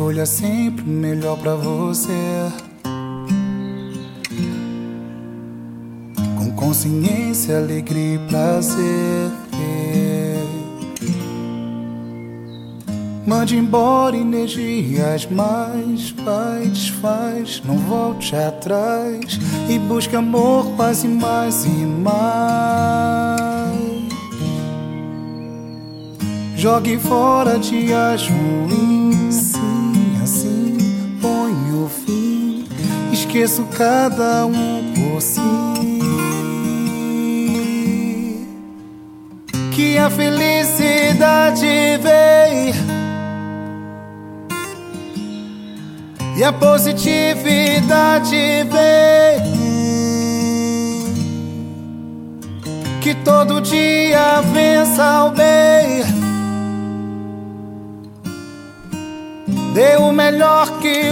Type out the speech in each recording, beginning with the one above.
Escolha sempre melhor pra você. Com consciência, alegria e prazer. Mande embora energias mais, vai, desfaz, não volte atrás e busque amor quase mais e mais. Jogue fora dias ruins, fim. Esqueço cada um por si. Que a felicidade vem e a positividade vem. Que todo dia vença o bem. Dê o melhor que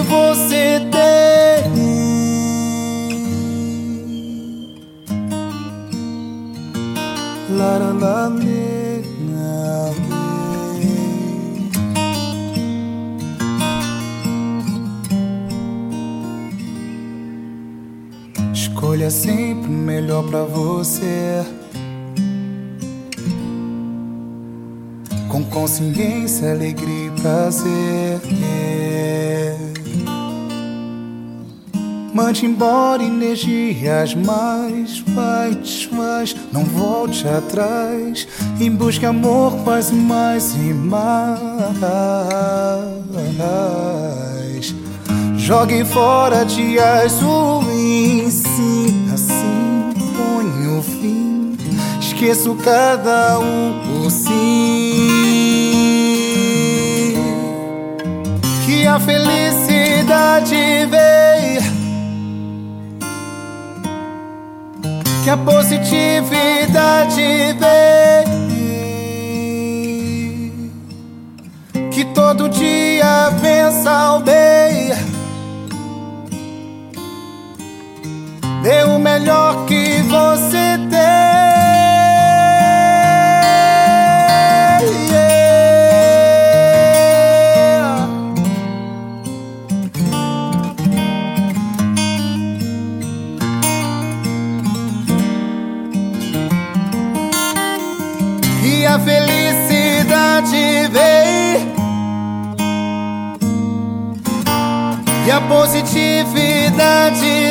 Escolha sempre o melhor para você. Com consciência, alegria e prazer. Embora energias mais, desfaz, não volte atrás. Em busca amor, faz mais e mais. Jogue fora dias ruins, sim, assim ponho fim. Esqueço cada um por si. Que a felicidade veio, que a positividade veio, que todo dia pensa o bem. Dê o melhor que positividade